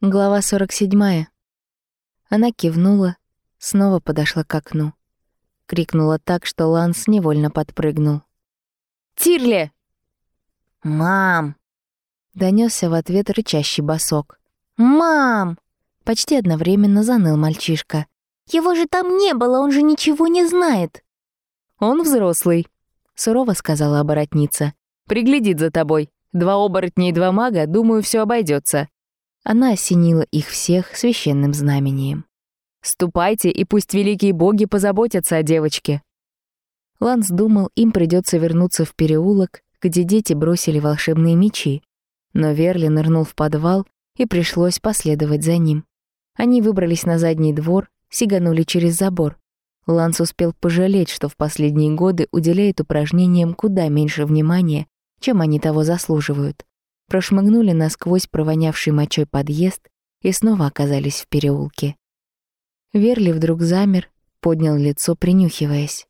Глава 47. Она кивнула, снова подошла к окну. Крикнула так, что Ланс невольно подпрыгнул. «Тирли!» «Мам!» Донесся в ответ рычащий босок. «Мам!» Почти одновременно заныл мальчишка. «Его же там не было, он же ничего не знает!» «Он взрослый», — сурово сказала оборотница. «Приглядит за тобой. Два оборотня и два мага, думаю, все обойдется. Она осенила их всех священным знамением. «Ступайте, и пусть великие боги позаботятся о девочке». Ланс думал, им придется вернуться в переулок, где дети бросили волшебные мечи. Но Верли нырнул в подвал, и пришлось последовать за ним. Они выбрались на задний двор, сиганули через забор. Ланс успел пожалеть, что в последние годы уделяет упражнениям куда меньше внимания, чем они того заслуживают прошмыгнули насквозь провонявший мочой подъезд и снова оказались в переулке. Верли вдруг замер, поднял лицо, принюхиваясь.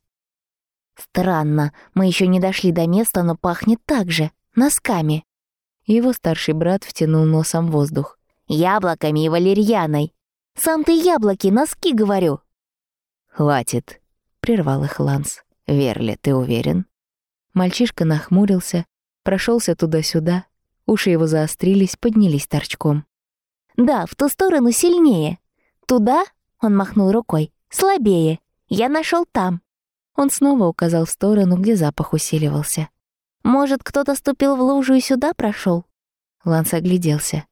«Странно, мы еще не дошли до места, но пахнет так же, носками». Его старший брат втянул носом воздух. «Яблоками и валерьяной. Сам ты яблоки, носки, говорю». «Хватит», — прервал их Ланс. «Верли, ты уверен?» Мальчишка нахмурился, прошелся туда-сюда, Уши его заострились, поднялись торчком. «Да, в ту сторону сильнее. Туда?» — он махнул рукой. «Слабее. Я нашел там». Он снова указал в сторону, где запах усиливался. «Может, кто-то ступил в лужу и сюда прошел? Ланс огляделся.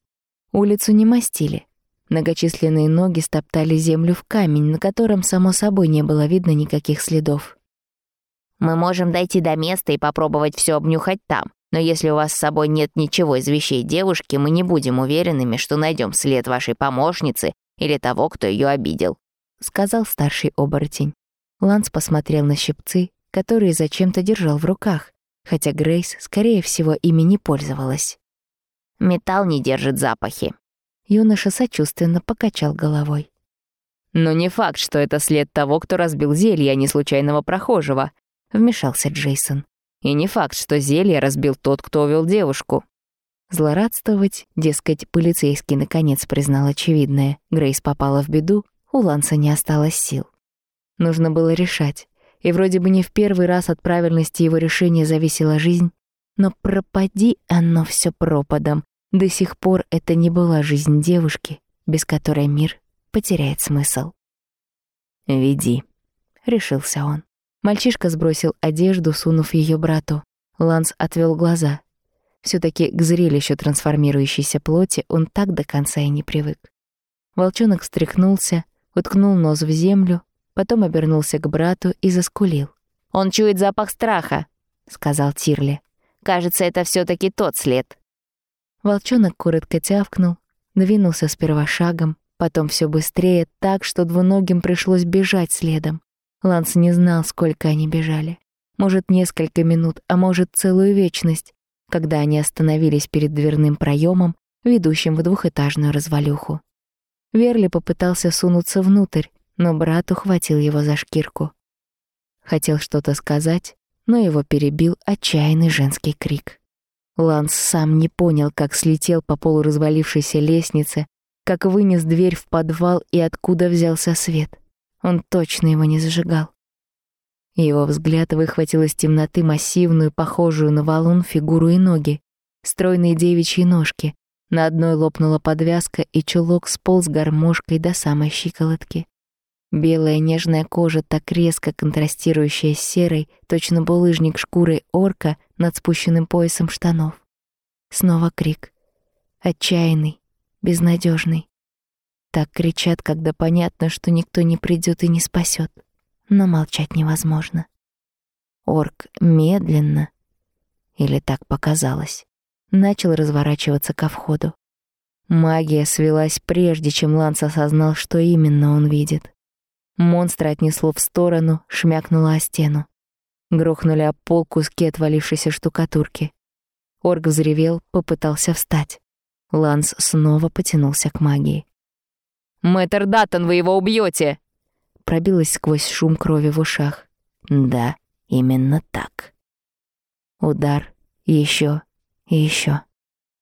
Улицу не мастили. Многочисленные ноги стоптали землю в камень, на котором, само собой, не было видно никаких следов. «Мы можем дойти до места и попробовать все обнюхать там. Но если у вас с собой нет ничего из вещей девушки, мы не будем уверенными, что найдем след вашей помощницы или того, кто ее обидел», — сказал старший оборотень. Ланс посмотрел на щипцы, которые зачем-то держал в руках, хотя Грейс, скорее всего, ими не пользовалась. «Металл не держит запахи». Юноша сочувственно покачал головой. «Но не факт, что это след того, кто разбил зелье, а не случайного прохожего», — вмешался Джейсон. И не факт, что зелье разбил тот, кто увел девушку. Злорадствовать, дескать, полицейский наконец признал очевидное. Грейс попала в беду, у Ланса не осталось сил. Нужно было решать. И вроде бы не в первый раз от правильности его решения зависела жизнь, но пропади оно все пропадом. До сих пор это не была жизнь девушки, без которой мир потеряет смысл. «Веди», — решился он. Мальчишка сбросил одежду, сунув ее брату. Ланс отвел глаза. все таки к зрелищу трансформирующейся плоти он так до конца и не привык. Волчонок встряхнулся, уткнул нос в землю, потом обернулся к брату и заскулил. «Он чует запах страха», — сказал Тирли. «Кажется, это все таки тот след». Волчонок коротко тявкнул, двинулся сперва шагом, потом все быстрее, так, что двуногим пришлось бежать следом. Ланс не знал, сколько они бежали. Может, несколько минут, а может, целую вечность, когда они остановились перед дверным проемом, ведущим в двухэтажную развалюху. Верли попытался сунуться внутрь, но брат ухватил его за шкирку. Хотел что-то сказать, но его перебил отчаянный женский крик. Ланс сам не понял, как слетел по полуразвалившейся лестнице, как вынес дверь в подвал и откуда взялся свет — он точно его не зажигал. Его взгляд выхватил из темноты массивную, похожую на валун фигуру и ноги, стройные девичьи ножки. На одной лопнула подвязка, и чулок сполз гармошкой до самой щиколотки. Белая нежная кожа, так резко контрастирующая с серой, точно булыжник шкурой орка над спущенным поясом штанов. Снова крик. Отчаянный, безнадежный. Так кричат, когда понятно, что никто не придет и не спасет. Но молчать невозможно. Орк медленно, или так показалось, начал разворачиваться ко входу. Магия свелась прежде, чем Ланс осознал, что именно он видит. Монстра отнесло в сторону, шмякнуло о стену. Грохнули об пол куски отвалившейся штукатурки. Орк взревел, попытался встать. Ланс снова потянулся к магии. «Мэтр Даттон, вы его убьете!» Пробилась сквозь шум крови в ушах. Да, именно так. Удар, еще и еще.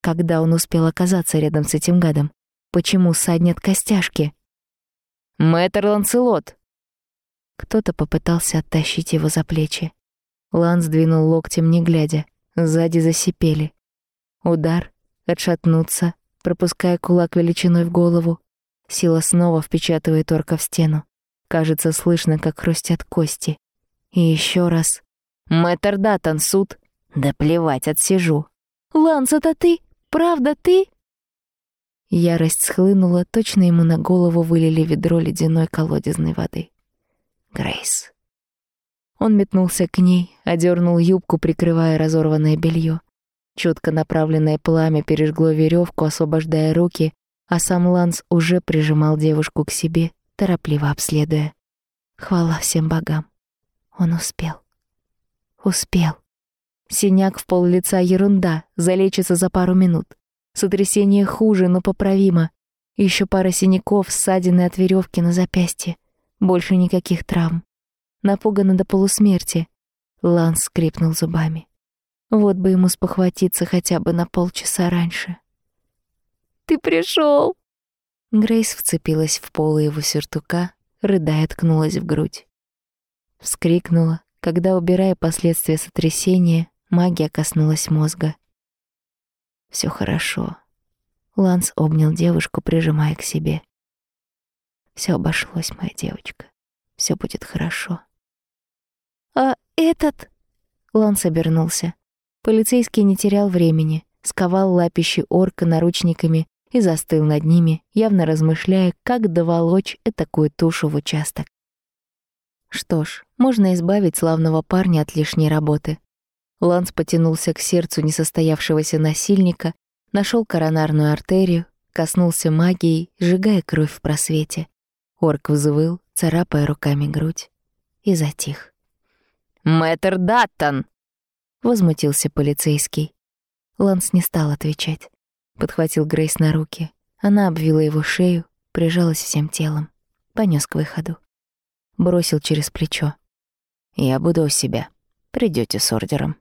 Когда он успел оказаться рядом с этим гадом? Почему саднят костяшки? «Мэтр Ланцелот!» Кто-то попытался оттащить его за плечи. Лан сдвинул локтем, не глядя. Сзади засипели. Удар, отшатнуться, пропуская кулак величиной в голову. Сила снова впечатывает орка в стену. Кажется, слышно, как хрустят кости. И еще раз. «Мэтр Датан, суд!» «Да плевать, отсижу!» «Ланс, это ты? Правда ты?» Ярость схлынула, точно ему на голову вылили ведро ледяной колодезной воды. Грейс. Он метнулся к ней, одернул юбку, прикрывая разорванное белье. Чутко направленное пламя пережгло веревку, освобождая руки, а сам Ланс уже прижимал девушку к себе, торопливо обследуя. Хвала всем богам. Он успел. Успел. Синяк в пол лица ерунда, залечится за пару минут. Сотрясение хуже, но поправимо. Еще пара синяков, ссадины от веревки на запястье. Больше никаких травм. Напугана до полусмерти. Ланс скрипнул зубами. Вот бы ему спохватиться хотя бы на полчаса раньше. «Ты пришел! Грейс вцепилась в полы его сюртука, рыдая ткнулась в грудь. Вскрикнула, когда, убирая последствия сотрясения, магия коснулась мозга. Все хорошо. Ланс обнял девушку, прижимая к себе. Все обошлось, моя девочка. Все будет хорошо. А этот... Ланс обернулся. Полицейский не терял времени, сковал лапищи орка наручниками и застыл над ними, явно размышляя, как доволочь такую тушу в участок. Что ж, можно избавить славного парня от лишней работы. Ланс потянулся к сердцу несостоявшегося насильника, нашел коронарную артерию, коснулся магией, сжигая кровь в просвете. Орк взвыл, царапая руками грудь, и затих. «Мэтр Даттон!» — возмутился полицейский. Ланс не стал отвечать. Подхватил Грейс на руки. Она обвила его шею, прижалась всем телом. Понёс к выходу. Бросил через плечо. «Я буду у себя. Придёте с ордером».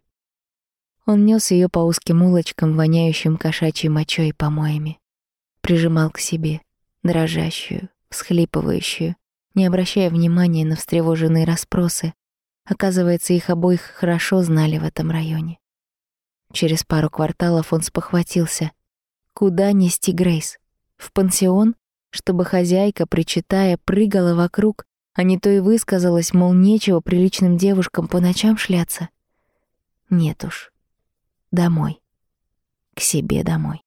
Он нёс её по узким улочкам, воняющим кошачьей мочой и помоями. Прижимал к себе, дрожащую, всхлипывающую, не обращая внимания на встревоженные расспросы. Оказывается, их обоих хорошо знали в этом районе. Через пару кварталов он спохватился — Куда нести Грейс? В пансион? Чтобы хозяйка, причитая, прыгала вокруг, а не то и высказалась, мол, нечего приличным девушкам по ночам шляться? Нет уж. Домой. К себе домой.